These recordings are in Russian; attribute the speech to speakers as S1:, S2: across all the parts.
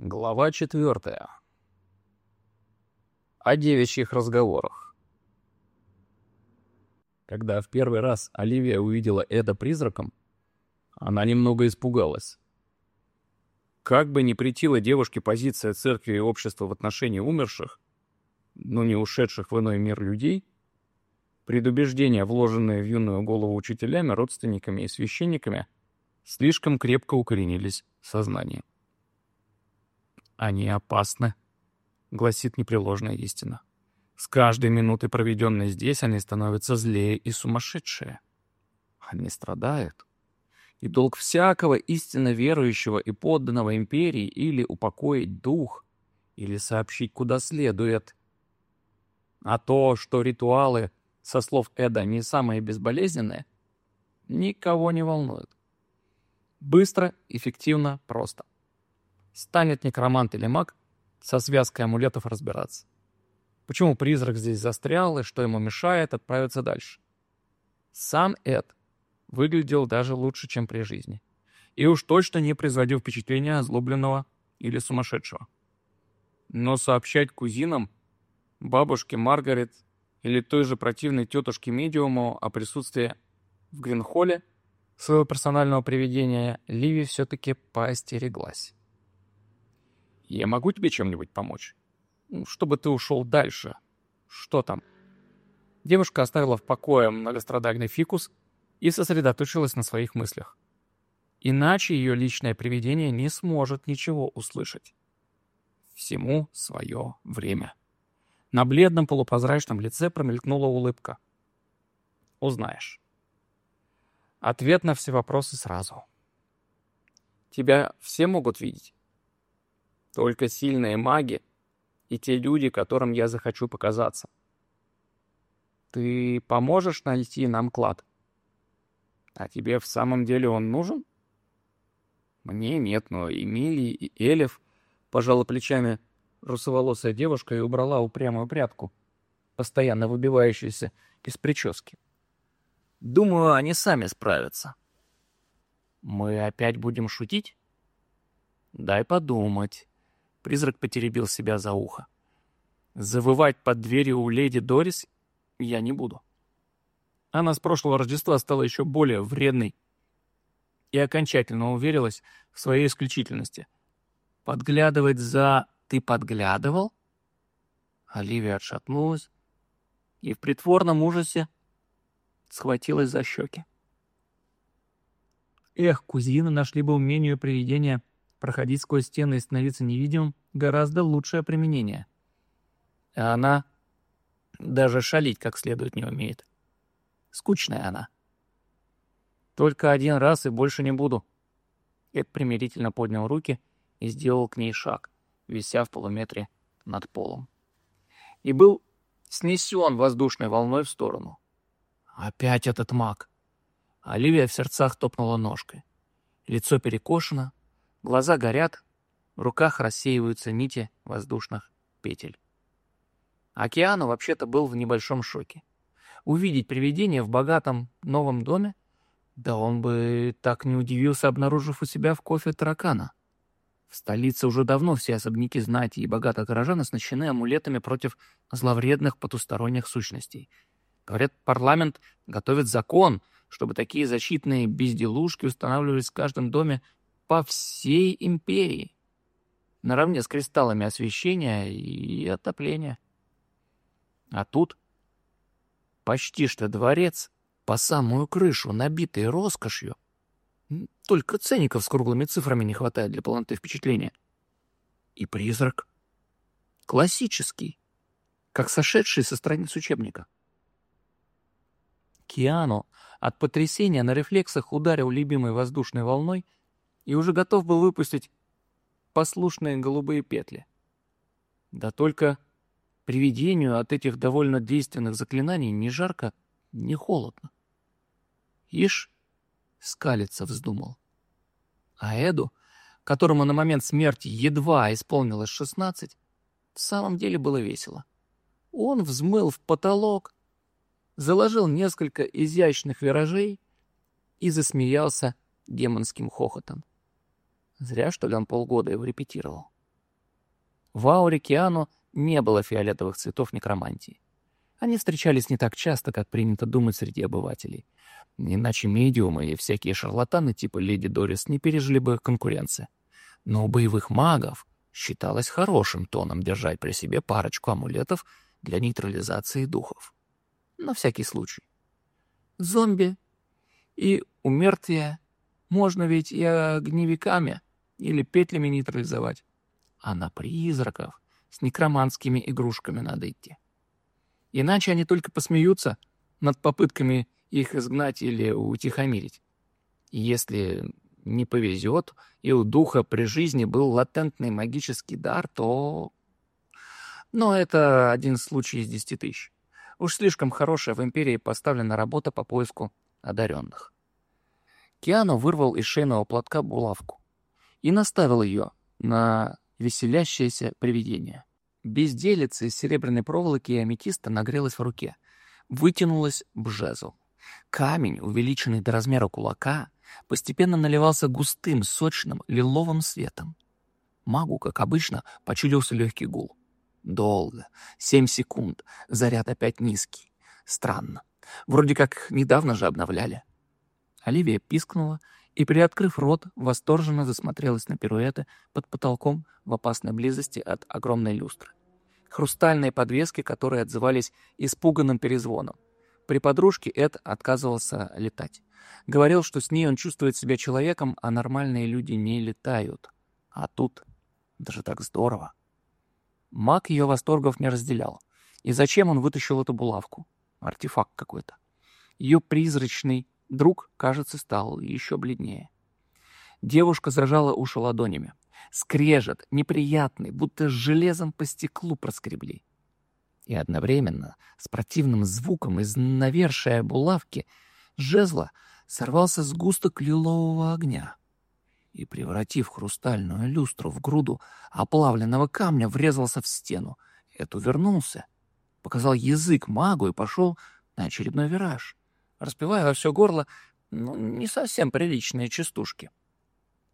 S1: Глава четвертая. О девичьих разговорах. Когда в первый раз Оливия увидела Эда призраком, она немного испугалась. Как бы ни претила девушке позиция церкви и общества в отношении умерших, но не ушедших в иной мир людей, предубеждения, вложенные в юную голову учителями, родственниками и священниками, слишком крепко укоренились в сознании. Они опасны, гласит непреложная истина. С каждой минуты, проведенной здесь, они становятся злее и сумасшедшие. Они страдают. И долг всякого истинно верующего и подданного империи или упокоить дух, или сообщить, куда следует. А то, что ритуалы, со слов Эда, не самые безболезненные, никого не волнует. Быстро, эффективно, просто станет некромант или маг со связкой амулетов разбираться. Почему призрак здесь застрял и что ему мешает отправиться дальше? Сам Эд выглядел даже лучше, чем при жизни. И уж точно не производил впечатления озлобленного или сумасшедшего. Но сообщать кузинам, бабушке Маргарет или той же противной тетушке-медиуму о присутствии в Гринхолле своего персонального привидения Ливи все-таки поостереглась. Я могу тебе чем-нибудь помочь? Ну, чтобы ты ушел дальше. Что там? Девушка оставила в покое многострадальный фикус и сосредоточилась на своих мыслях. Иначе ее личное привидение не сможет ничего услышать. Всему свое время. На бледном полупрозрачном лице промелькнула улыбка. Узнаешь. Ответ на все вопросы сразу. Тебя все могут видеть? Только сильные маги и те люди, которым я захочу показаться. Ты поможешь найти нам клад? А тебе в самом деле он нужен? Мне нет, но Эмилии и Элев пожала плечами русоволосая девушка и убрала упрямую прядку, постоянно выбивающуюся из прически. Думаю, они сами справятся. Мы опять будем шутить? Дай подумать. Призрак потеребил себя за ухо. Завывать под дверью у леди Дорис я не буду. Она с прошлого Рождества стала еще более вредной и окончательно уверилась в своей исключительности. Подглядывать за «ты подглядывал?» Оливия отшатнулась и в притворном ужасе схватилась за щеки. Эх, кузина нашли бы умение привидения проходить сквозь стены и становиться невидимым — гораздо лучшее применение. А она даже шалить как следует не умеет. Скучная она. Только один раз и больше не буду. Эд примирительно поднял руки и сделал к ней шаг, вися в полуметре над полом. И был снесен воздушной волной в сторону. Опять этот маг. Оливия в сердцах топнула ножкой. Лицо перекошено, Глаза горят, в руках рассеиваются нити воздушных петель. Океану вообще-то был в небольшом шоке. Увидеть привидение в богатом новом доме? Да он бы так не удивился, обнаружив у себя в кофе таракана. В столице уже давно все особняки знати и богатых горожан оснащены амулетами против зловредных потусторонних сущностей. Говорят, парламент готовит закон, чтобы такие защитные безделушки устанавливались в каждом доме по всей империи, наравне с кристаллами освещения и отопления. А тут почти что дворец по самую крышу, набитый роскошью. Только ценников с круглыми цифрами не хватает для полноты впечатления. И призрак. Классический, как сошедший со страниц учебника. Киану от потрясения на рефлексах ударил любимой воздушной волной — и уже готов был выпустить послушные голубые петли. Да только привидению от этих довольно действенных заклинаний ни жарко, ни холодно. Ишь, скалиться вздумал. А Эду, которому на момент смерти едва исполнилось шестнадцать, в самом деле было весело. Он взмыл в потолок, заложил несколько изящных виражей и засмеялся демонским хохотом. Зря, что ли, он полгода его репетировал. В ауре Киану не было фиолетовых цветов некромантии. Они встречались не так часто, как принято думать среди обывателей. Иначе медиумы и всякие шарлатаны типа Леди Дорис не пережили бы конкуренции. Но у боевых магов считалось хорошим тоном держать при себе парочку амулетов для нейтрализации духов. На всякий случай. Зомби и умертвия можно ведь и огневиками или петлями нейтрализовать. А на призраков с некроманскими игрушками надо идти. Иначе они только посмеются над попытками их изгнать или утихомирить. если не повезет, и у духа при жизни был латентный магический дар, то... Но это один случай из десяти тысяч. Уж слишком хорошая в Империи поставлена работа по поиску одаренных. Киану вырвал из шейного платка булавку и наставил ее на веселящееся привидение. Безделица из серебряной проволоки и аметиста нагрелась в руке. Вытянулась бжезу. Камень, увеличенный до размера кулака, постепенно наливался густым, сочным, лиловым светом. Магу, как обычно, почудился легкий гул. Долго. Семь секунд. Заряд опять низкий. Странно. Вроде как недавно же обновляли. Оливия пискнула и, приоткрыв рот, восторженно засмотрелась на пируэты под потолком в опасной близости от огромной люстры. Хрустальные подвески, которые отзывались испуганным перезвоном. При подружке Эд отказывался летать. Говорил, что с ней он чувствует себя человеком, а нормальные люди не летают. А тут даже так здорово. Маг ее восторгов не разделял. И зачем он вытащил эту булавку? Артефакт какой-то. Ее призрачный Друг, кажется, стал еще бледнее. Девушка зажала уши ладонями. Скрежет, неприятный, будто железом по стеклу проскребли. И одновременно, с противным звуком из навершия булавки, жезла сорвался сгусток лилового огня и, превратив хрустальную люстру в груду оплавленного камня, врезался в стену. Эд вернулся, показал язык магу и пошел на очередной вираж распевая во все горло ну, не совсем приличные частушки.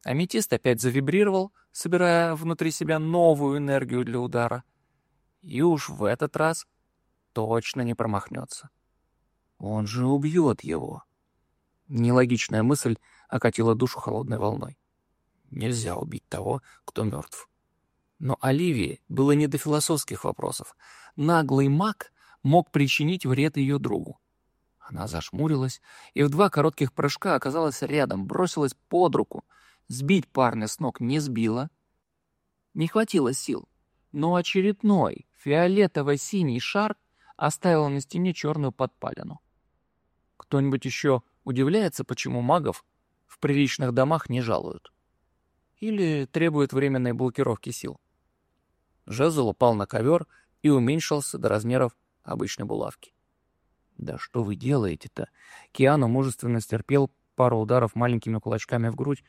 S1: Аметист опять завибрировал, собирая внутри себя новую энергию для удара. И уж в этот раз точно не промахнется. Он же убьет его. Нелогичная мысль окатила душу холодной волной. Нельзя убить того, кто мертв. Но Оливии было не до философских вопросов. Наглый маг мог причинить вред ее другу. Она зашмурилась и в два коротких прыжка оказалась рядом, бросилась под руку. Сбить парня с ног не сбила. Не хватило сил, но очередной фиолетово-синий шар оставил на стене черную подпалину. Кто-нибудь еще удивляется, почему магов в приличных домах не жалуют? Или требуют временной блокировки сил? Жезл упал на ковер и уменьшился до размеров обычной булавки. «Да что вы делаете-то?» Киану мужественно стерпел пару ударов маленькими кулачками в грудь,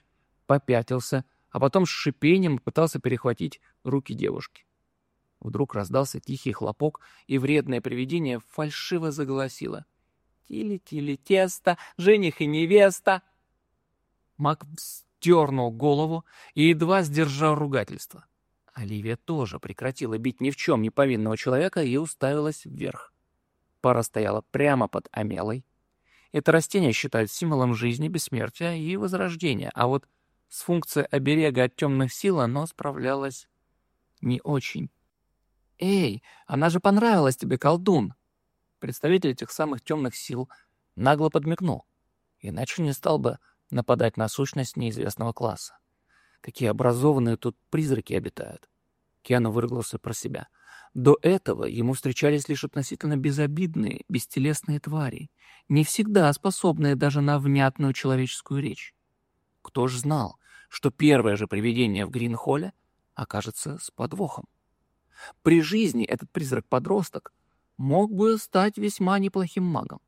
S1: попятился, а потом с шипением пытался перехватить руки девушки. Вдруг раздался тихий хлопок, и вредное привидение фальшиво заголосило. «Тили-тили тесто, жених и невеста!» Мак сдернул голову и едва сдержал ругательство. Оливия тоже прекратила бить ни в чем не повинного человека и уставилась вверх. Пара стояла прямо под Амелой. Это растение считают символом жизни, бессмертия и возрождения, а вот с функцией оберега от темных сил оно справлялось не очень. «Эй, она же понравилась тебе, колдун!» Представитель этих самых темных сил нагло подмигнул, иначе не стал бы нападать на сущность неизвестного класса. Какие образованные тут призраки обитают. Киану выругался про себя — до этого ему встречались лишь относительно безобидные, бестелесные твари, не всегда способные даже на внятную человеческую речь. Кто ж знал, что первое же привидение в Гринхолле окажется с подвохом? При жизни этот призрак-подросток мог бы стать весьма неплохим магом,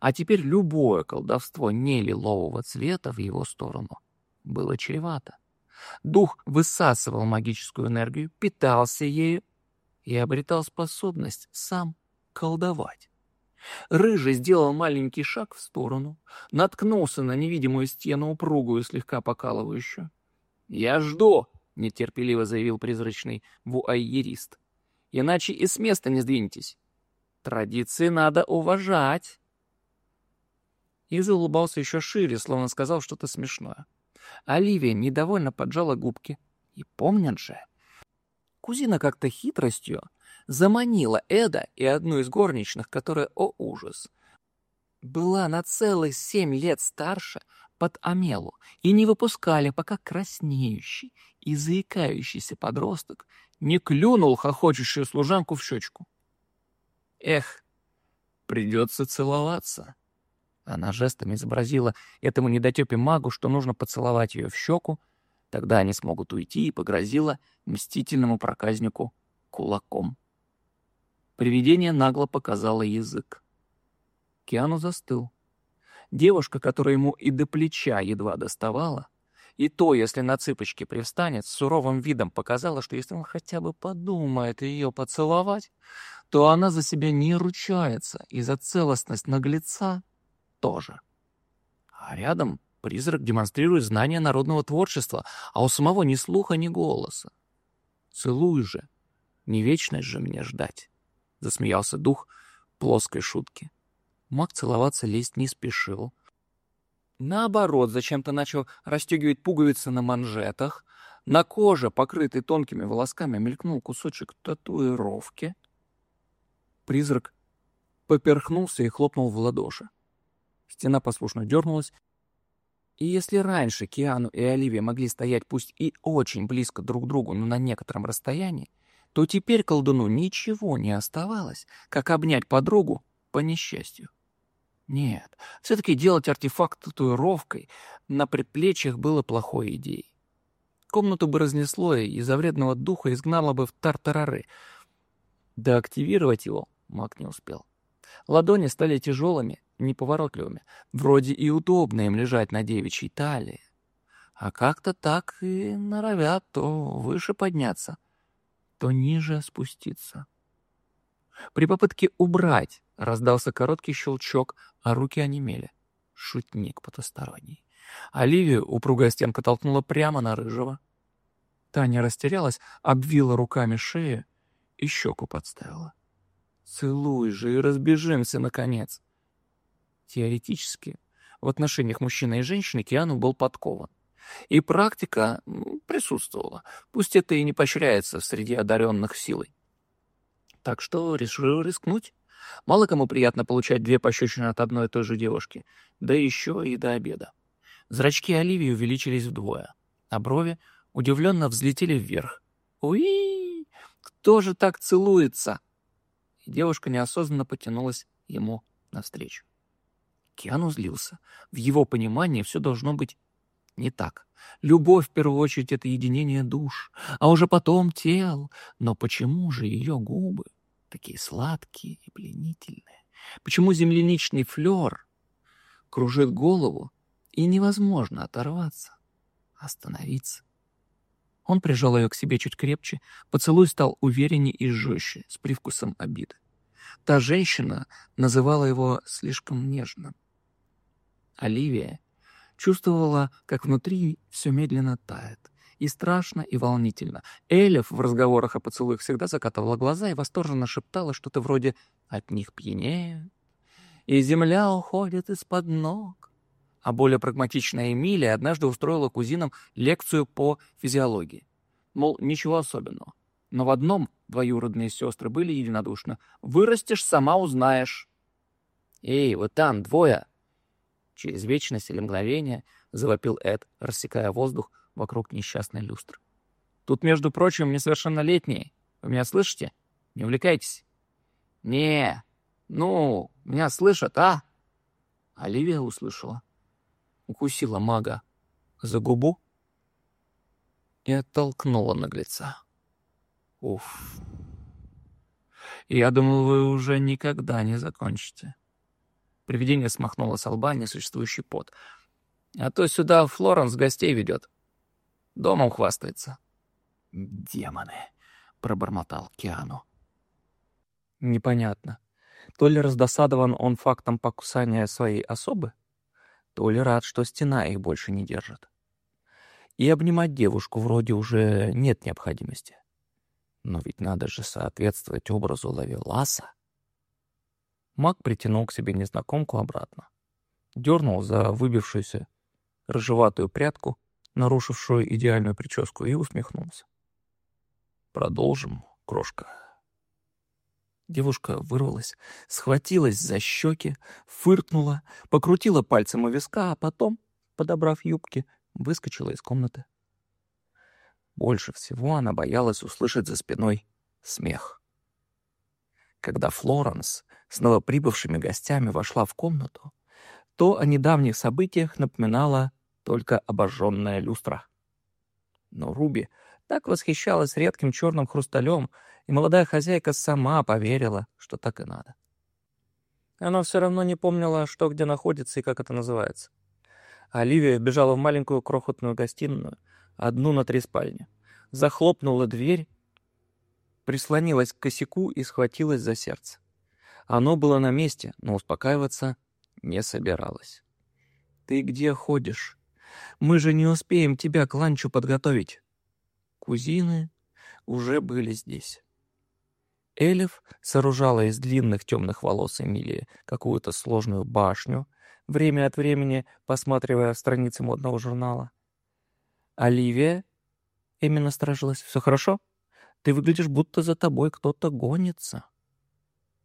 S1: а теперь любое колдовство не лилового цвета в его сторону было чревато. Дух высасывал магическую энергию, питался ею и обретал способность сам колдовать. Рыжий сделал маленький шаг в сторону, наткнулся на невидимую стену, упругую, слегка покалывающую. «Я жду!» — нетерпеливо заявил призрачный вуайерист. «Иначе и с места не сдвинетесь. Традиции надо уважать». И заулыбался еще шире, словно сказал что-то смешное. Оливия недовольно поджала губки. И помнят же. Кузина как-то хитростью заманила Эда и одну из горничных, которая, о ужас, была на целых семь лет старше под Амелу, и не выпускали, пока краснеющий и заикающийся подросток не клюнул хохочущую служанку в щечку. Эх, придется целоваться. Она жестами изобразила этому недотепе магу, что нужно поцеловать ее в щеку, тогда они смогут уйти, и погрозила мстительному проказнику кулаком. Привидение нагло показало язык. Киану застыл. Девушка, которая ему и до плеча едва доставала, и то, если на цыпочки привстанет, с суровым видом показала, что если он хотя бы подумает ее поцеловать, то она за себя не ручается, и за целостность наглеца тоже. А рядом призрак демонстрирует знание народного творчества, а у самого ни слуха, ни голоса. Целуй же, не вечность же мне ждать, — засмеялся дух плоской шутки. Маг целоваться лезть не спешил. Наоборот, зачем-то начал расстегивать пуговицы на манжетах. На коже, покрытой тонкими волосками, мелькнул кусочек татуировки. Призрак поперхнулся и хлопнул в ладоши. Стена послушно дернулась, и если раньше Киану и Оливия могли стоять пусть и очень близко друг к другу, но на некотором расстоянии, то теперь колдуну ничего не оставалось, как обнять подругу по несчастью. Нет, все-таки делать артефакт татуировкой на предплечьях было плохой идеей. Комнату бы разнесло и из-за вредного духа изгнало бы в тартарары. Да активировать его маг не успел. Ладони стали тяжелыми, неповоротливыми. Вроде и удобно им лежать на девичьей талии. А как-то так и норовят то выше подняться, то ниже спуститься. При попытке убрать раздался короткий щелчок, а руки онемели. Шутник потусторонний. Оливию упругая стенка толкнула прямо на рыжего. Таня растерялась, обвила руками шею и щеку подставила. «Целуй же и разбежимся, наконец!» Теоретически, в отношениях мужчины и женщины Киану был подкован. И практика присутствовала, пусть это и не поощряется среди одаренных силой. Так что решил рискнуть. Мало кому приятно получать две пощечины от одной и той же девушки, да еще и до обеда. Зрачки Оливии увеличились вдвое, а брови удивленно взлетели вверх. «Уи! Кто же так целуется?» И девушка неосознанно потянулась ему навстречу. Киану злился. В его понимании все должно быть не так. Любовь, в первую очередь, — это единение душ, а уже потом тел. Но почему же ее губы такие сладкие и пленительные? Почему земляничный флер кружит голову, и невозможно оторваться, остановиться? Он прижал ее к себе чуть крепче, поцелуй стал увереннее и жестче, с привкусом обиды. Та женщина называла его слишком нежным. Оливия чувствовала, как внутри все медленно тает. И страшно, и волнительно. Элев в разговорах о поцелуях всегда закатывала глаза и восторженно шептала что-то вроде «от них пьянеют», и земля уходит из-под ног. А более прагматичная Эмилия однажды устроила кузинам лекцию по физиологии. Мол, ничего особенного. Но в одном двоюродные сестры были единодушны. «Вырастешь, сама узнаешь». «Эй, вот там двое!» Через вечность или мгновение завопил Эд, рассекая воздух вокруг несчастной люстры. «Тут, между прочим, несовершеннолетние. Вы меня слышите? Не увлекайтесь». «Не, ну, меня слышат, а?» Оливия услышала. Укусила мага за губу и оттолкнула наглеца. Уф. Я думал, вы уже никогда не закончите. Привидение смахнуло с лба несуществующий пот. А то сюда Флоренс гостей ведет. Домом хвастается. «Демоны!» — пробормотал Киану. Непонятно. То ли раздосадован он фактом покусания своей особы, то ли рад, что стена их больше не держит.
S2: и обнимать девушку вроде уже нет необходимости. Но ведь надо же соответствовать образу Лавеласа. Маг притянул к себе незнакомку обратно. Дернул за выбившуюся рыжеватую прядку, нарушившую идеальную прическу, и усмехнулся. «Продолжим, крошка». Девушка вырвалась, схватилась за щеки, фыркнула, покрутила пальцем у виска, а потом, подобрав юбки, выскочила из комнаты. Больше всего она боялась услышать за спиной смех. Когда Флоренс с новоприбывшими гостями вошла в комнату, то о недавних событиях напоминала только обожженная люстра. Но Руби так восхищалась редким черным хрусталем, и молодая хозяйка сама поверила, что так и надо. Она все равно не помнила, что где находится и как это называется. Оливия бежала в маленькую крохотную гостиную, одну на три спальни. Захлопнула дверь, прислонилась к косяку и схватилась за сердце. Оно было на месте, но успокаиваться не собиралась. «Ты где ходишь? Мы же не успеем тебя к ланчу подготовить». Кузины уже были здесь. Элиф сооружала из длинных темных волос Эмилии какую-то сложную башню, время от времени посматривая страницы модного журнала. «Оливия?» — Эми насторожилась. «Все хорошо? Ты выглядишь, будто за тобой кто-то гонится».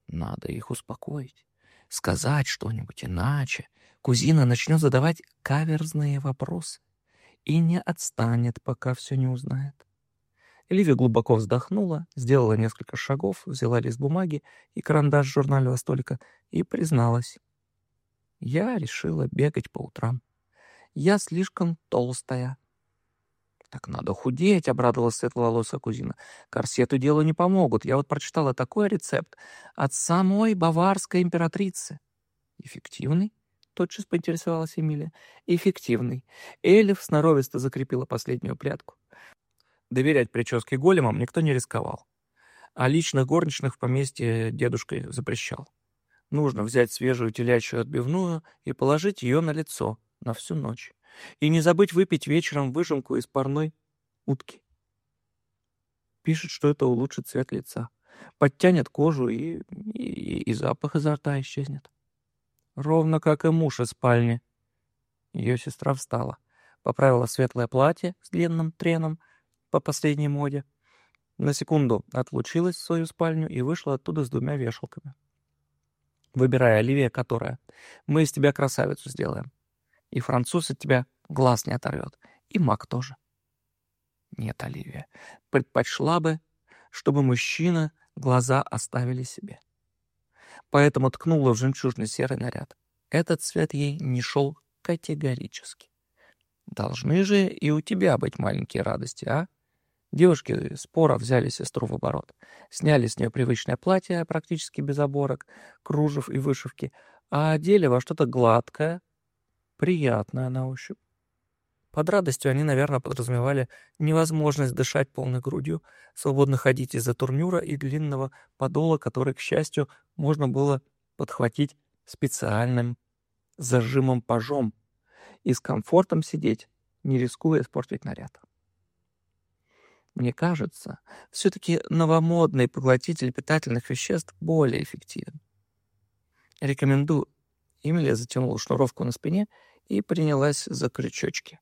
S2: Надо их успокоить, сказать что-нибудь иначе. Кузина начнет задавать каверзные вопросы и не отстанет, пока все не узнает. Ливия глубоко вздохнула, сделала несколько шагов, взяла лист бумаги и карандаш журнального столика и призналась. Я решила бегать по утрам. Я слишком толстая. «Так надо худеть», — обрадовалась светловолосая кузина. «Корсеты делу не помогут. Я вот прочитала такой рецепт от самой баварской императрицы». «Эффективный?» — тотчас поинтересовалась Эмилия. «Эффективный». Эльф сноровисто закрепила последнюю прядку. Доверять прическе големам никто не рисковал. А личных горничных в поместье дедушкой запрещал. Нужно взять свежую телячью отбивную и положить ее на лицо на всю ночь. И не забыть выпить вечером выжимку из парной утки. Пишет, что это улучшит цвет лица. Подтянет кожу, и, и, и запах изо рта исчезнет. Ровно как и муж из спальни. Ее сестра встала, поправила светлое платье с длинным треном по последней моде, на секунду отлучилась в свою спальню и вышла оттуда с двумя вешалками. Выбирай, Оливия, которая. Мы из тебя красавицу сделаем. И француз от тебя глаз не оторвет. И маг тоже. Нет, Оливия, предпочла бы, чтобы мужчина глаза оставили себе. Поэтому ткнула в жемчужный серый наряд. Этот цвет ей не шел категорически. Должны же и у тебя быть маленькие радости, а? Девушки спора взяли сестру в оборот. Сняли с нее привычное платье, практически без оборок, кружев и вышивки, а одели во что-то гладкое, приятное на ощупь. Под радостью они, наверное, подразумевали невозможность дышать полной грудью, свободно ходить из-за турнюра и длинного подола, который, к счастью, можно было подхватить специальным зажимом-пажом и с комфортом сидеть, не рискуя испортить наряд. Мне кажется, все-таки новомодный поглотитель питательных веществ более эффективен. Рекомендую. Эмилия затянула шнуровку на спине и принялась за крючочки.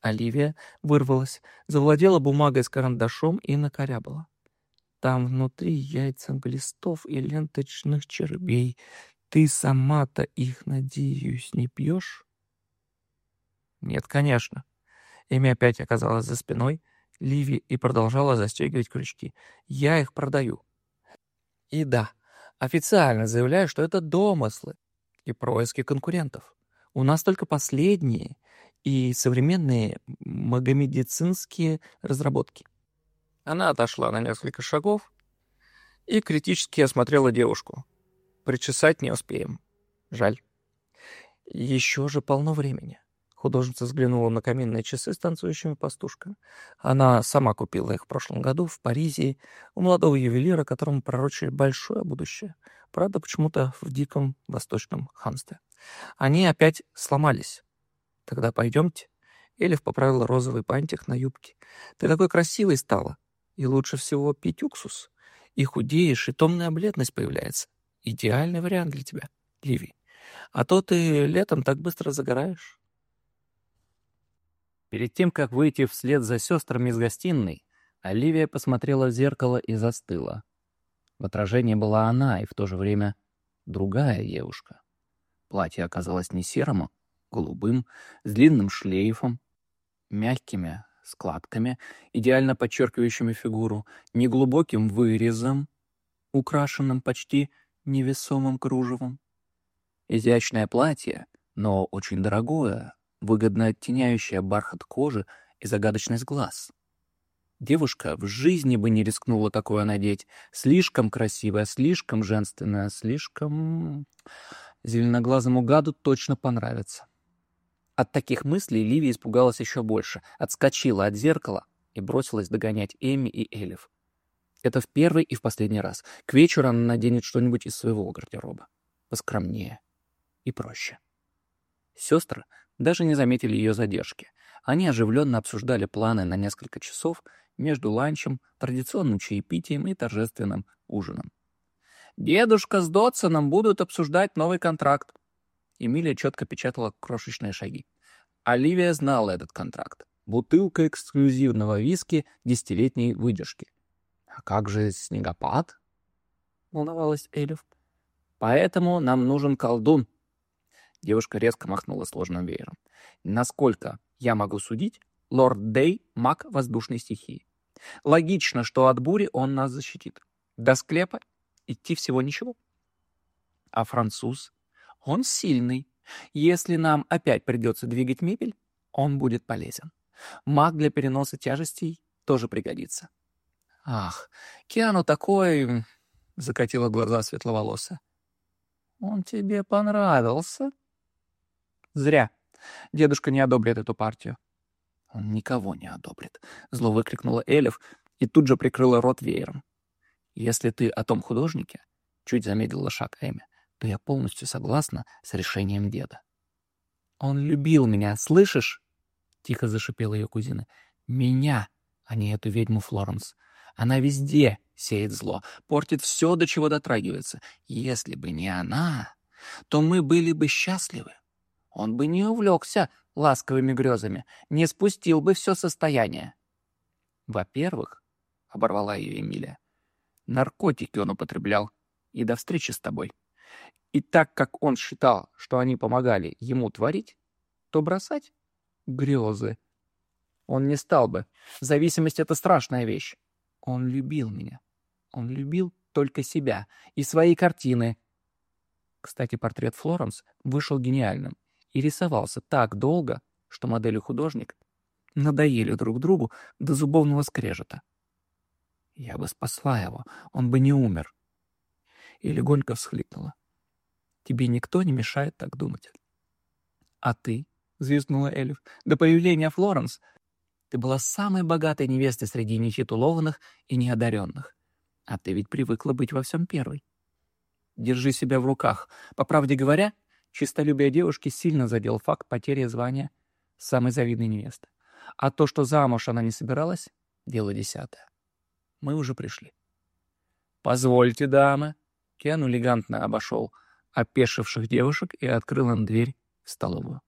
S2: Оливия вырвалась, завладела бумагой с карандашом и накорябала. Там внутри яйца глистов и ленточных червей. Ты сама-то их, надеюсь, не пьешь? Нет, конечно. Эми опять оказалась за спиной Ливи и продолжала застегивать крючки. «Я их продаю». И да, официально заявляю, что это домыслы и происки конкурентов. У нас только последние и современные магомедицинские разработки. Она отошла на несколько шагов и критически осмотрела девушку. Причесать не успеем. Жаль. Еще же полно времени. Художница взглянула на каминные часы с танцующими пастушками. Она сама купила их в прошлом году в Паризе у молодого ювелира, которому пророчили большое будущее. Правда, почему-то в диком восточном ханстве. Они опять сломались. Тогда пойдемте. Элиф поправила розовый пантик на юбке. «Ты такой красивый стала. И лучше всего пить уксус. И худеешь, и томная бледность появляется. Идеальный вариант для тебя, Ливи. А то ты летом так быстро загораешь».
S1: Перед тем, как выйти вслед за сестрами из гостиной, Оливия посмотрела в зеркало и застыла. В отражении была она и в то же время другая девушка. Платье оказалось не серым, а голубым, с длинным шлейфом, мягкими складками, идеально подчеркивающими фигуру, неглубоким вырезом, украшенным почти невесомым кружевом. Изящное платье, но очень дорогое, выгодно оттеняющее бархат кожи и загадочность глаз. Девушка в жизни бы не рискнула такое надеть. Слишком красивая, слишком женственная, слишком... Зеленоглазому гаду точно понравится. От таких мыслей Ливия испугалась еще больше, отскочила от зеркала и бросилась догонять Эми и Элиф. Это в первый и в последний раз. К вечеру она наденет что-нибудь из своего гардероба. Поскромнее и проще. Сестры даже не заметили ее задержки. Они оживленно обсуждали планы на несколько часов между ланчем, традиционным чаепитием и торжественным ужином. «Дедушка с Дотсоном будут обсуждать новый контракт», Эмилия четко печатала крошечные шаги. Оливия знала этот контракт. Бутылка эксклюзивного виски десятилетней выдержки. «А как же снегопад?» — волновалась Эльф. «Поэтому нам нужен колдун». Девушка резко махнула сложным веером. «Насколько я могу судить, лорд Дей — маг воздушной стихии. Логично, что от бури он нас защитит. До склепа идти всего ничего. А француз он сильный. Если нам опять придется двигать мебель, он будет полезен. Маг для переноса тяжестей тоже пригодится. Ах, Киану такой... Закатила глаза светловолоса. Он тебе понравился? Зря. Дедушка не одобрит эту партию. Он никого не одобрит. Зло выкрикнула Элиф и тут же прикрыла рот веером. Если ты о том художнике, чуть замедлила шаг Эми, то я полностью согласна с решением деда. «Он любил меня, слышишь?» — тихо зашипела ее кузина. «Меня, а не эту ведьму Флоренс. Она везде сеет зло, портит все, до чего дотрагивается. Если бы не она, то мы были бы счастливы. Он бы не увлекся ласковыми грезами, не спустил бы все состояние. Во-первых, — оборвала ее Эмилия, — наркотики он употреблял. И до встречи с тобой. И так как он считал, что они помогали ему творить, то бросать — грезы. Он не стал бы. Зависимость — это страшная вещь. Он любил меня. Он любил только себя и свои картины. Кстати, портрет Флоренс вышел гениальным и рисовался так долго, что модель и художник надоели друг другу до зубовного скрежета. Я бы спасла его, он бы не умер. И легонько всхлипнула. Тебе никто не мешает так думать. А ты, — звезднула Эльф, — до появления Флоренс ты была самой богатой невестой среди нетитулованных и неодаренных. А ты ведь привыкла быть во всем первой. Держи себя в руках. По правде говоря, чистолюбие девушки сильно задел факт потери звания самой завидной невесты. А то, что замуж она не собиралась, — дело десятое. Мы уже пришли. «Позвольте, дамы». Кен элегантно обошел опешивших девушек и открыл им дверь в столовую.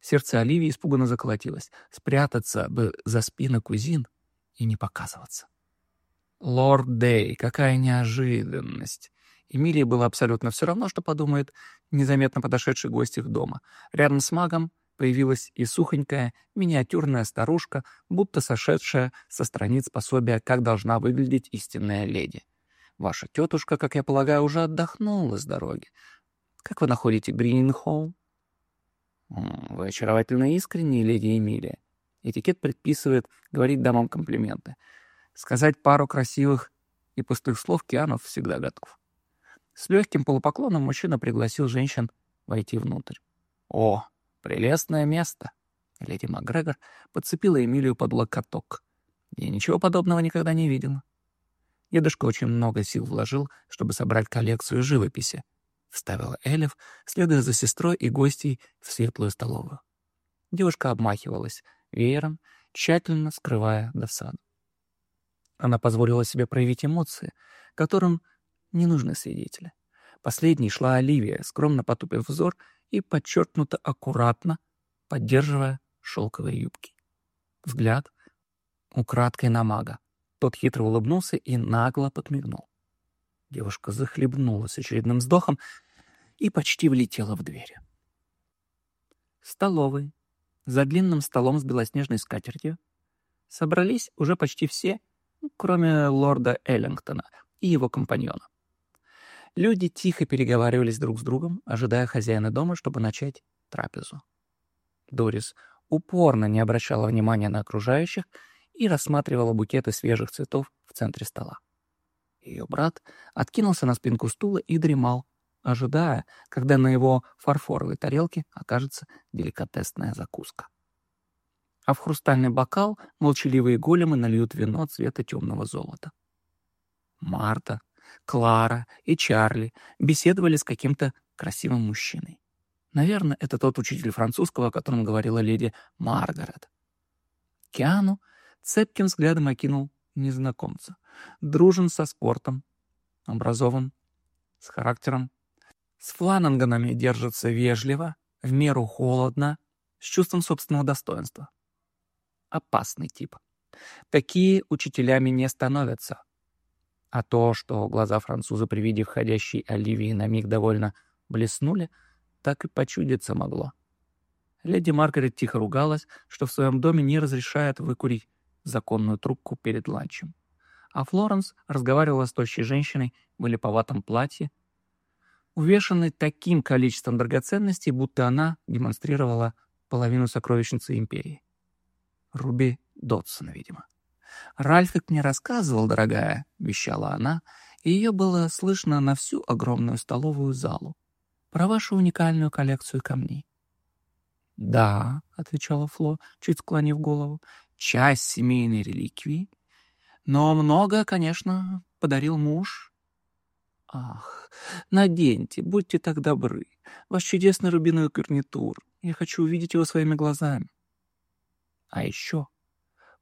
S1: Сердце Оливии испуганно заколотилось. Спрятаться бы за спину кузин и не показываться. Лорд Дэй, какая неожиданность! Эмилии было абсолютно все равно, что подумает незаметно подошедший гость их дома. Рядом с магом появилась и сухонькая, миниатюрная старушка, будто сошедшая со страниц пособия «Как должна выглядеть истинная леди». Ваша тетушка, как я полагаю, уже отдохнула с дороги. Как вы находите Гринхолл? Вы очаровательно искренне, леди Эмилия. Этикет предписывает говорить дамам комплименты. Сказать пару красивых и пустых слов Кианов всегда готов. С легким полупоклоном мужчина пригласил женщин войти внутрь. «О, прелестное место!» Леди Макгрегор подцепила Эмилию под локоток. Я ничего подобного никогда не видела. Дедушка очень много сил вложил, чтобы собрать коллекцию живописи, — вставила Элев, следуя за сестрой и гостей в светлую столовую.
S2: Девушка обмахивалась веером, тщательно скрывая досаду. Она позволила себе проявить эмоции, которым не нужны свидетели. Последней шла Оливия, скромно потупив взор и подчеркнуто аккуратно, поддерживая шелковые юбки. Взгляд украдкой на мага. Тот хитро улыбнулся и нагло подмигнул. Девушка захлебнулась очередным вздохом и почти влетела в дверь. Столовой, за длинным столом с белоснежной скатертью, собрались уже почти все, кроме лорда Эллингтона и его компаньона. Люди тихо переговаривались друг с другом, ожидая хозяина дома, чтобы начать трапезу. Дорис упорно не обращала внимания на окружающих и рассматривала букеты свежих цветов в центре стола. Ее брат откинулся на спинку стула и дремал, ожидая, когда на его фарфоровой тарелке окажется деликатесная закуска. А в хрустальный бокал молчаливые големы нальют вино цвета темного золота. Марта Клара и Чарли беседовали с каким-то красивым мужчиной. Наверное, это тот учитель французского, о котором говорила леди Маргарет. Киану цепким взглядом окинул незнакомца. Дружен со спортом, образован, с характером. С флананганами держится вежливо, в меру холодно, с чувством собственного достоинства. Опасный тип. Такие учителями не становятся. А то, что глаза француза при виде входящей Оливии на миг довольно блеснули, так и почудиться могло. Леди Маргарет тихо ругалась, что в своем доме не разрешает выкурить законную трубку перед ланчем. А Флоренс разговаривала с тощей женщиной в липоватом платье, увешанной таким количеством драгоценностей, будто она демонстрировала половину сокровищницы империи. Руби Дотсон, видимо. «Ральфик мне рассказывал, дорогая», — вещала она, и ее было слышно на всю огромную столовую залу, «про вашу уникальную коллекцию камней». «Да», — отвечала Фло, чуть склонив голову, «часть семейной реликвии, но многое, конечно, подарил муж». «Ах, наденьте, будьте так добры, ваш чудесный рубиновый гарнитур, я хочу увидеть его своими глазами». «А еще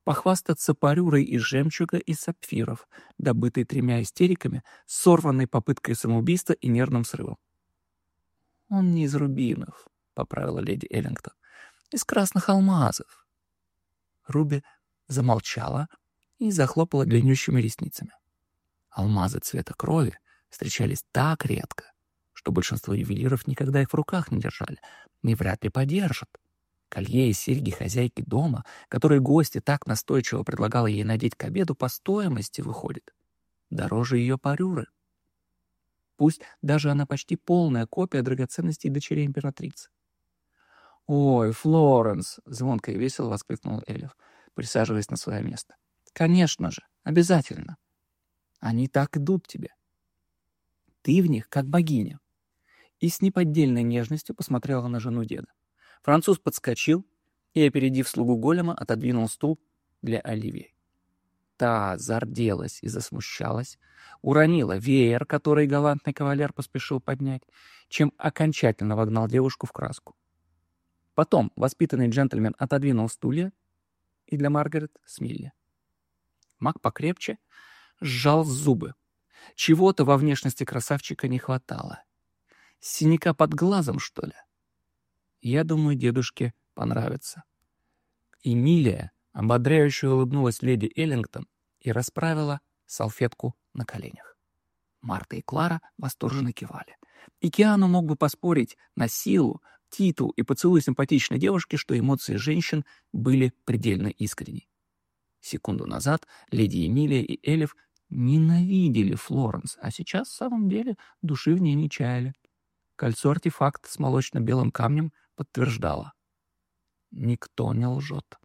S2: похвастаться парюрой из жемчуга и сапфиров, добытой тремя истериками, сорванной попыткой самоубийства и нервным срывом. «Он не из рубинов», — поправила леди Эллингтон, — «из красных алмазов». Руби замолчала и захлопала длиннющими ресницами. Алмазы цвета крови встречались так редко, что большинство ювелиров никогда их в руках не держали и вряд ли подержат. Колье и серьги хозяйки дома, которые гости так настойчиво предлагала ей надеть к обеду, по стоимости выходит. Дороже ее парюры. Пусть даже она почти полная копия драгоценностей дочерей императрицы. «Ой, Флоренс!» — звонко и весело воскликнул Эльф, присаживаясь на свое место. «Конечно же, обязательно. Они так идут тебе. Ты в них как богиня». И с неподдельной нежностью посмотрела на жену деда. Француз подскочил и, опередив слугу голема, отодвинул стул для Оливии. Та зарделась и засмущалась, уронила веер, который галантный кавалер поспешил поднять, чем окончательно вогнал девушку в краску. Потом воспитанный джентльмен отодвинул стулья и для Маргарет смилли. Маг покрепче сжал зубы. Чего-то во внешности красавчика не хватало. Синяка под глазом, что ли? Я думаю, дедушке понравится». Эмилия ободряюще улыбнулась леди Эллингтон и расправила салфетку на коленях. Марта и Клара восторженно кивали. И Киану мог бы поспорить на силу, титул и поцелуй симпатичной девушки, что эмоции женщин были предельно искренни. Секунду назад леди Эмилия и Элиф ненавидели Флоренс, а сейчас в самом деле души в ней не чаяли. Кольцо-артефакт с молочно-белым камнем подтверждала. Никто не лжет.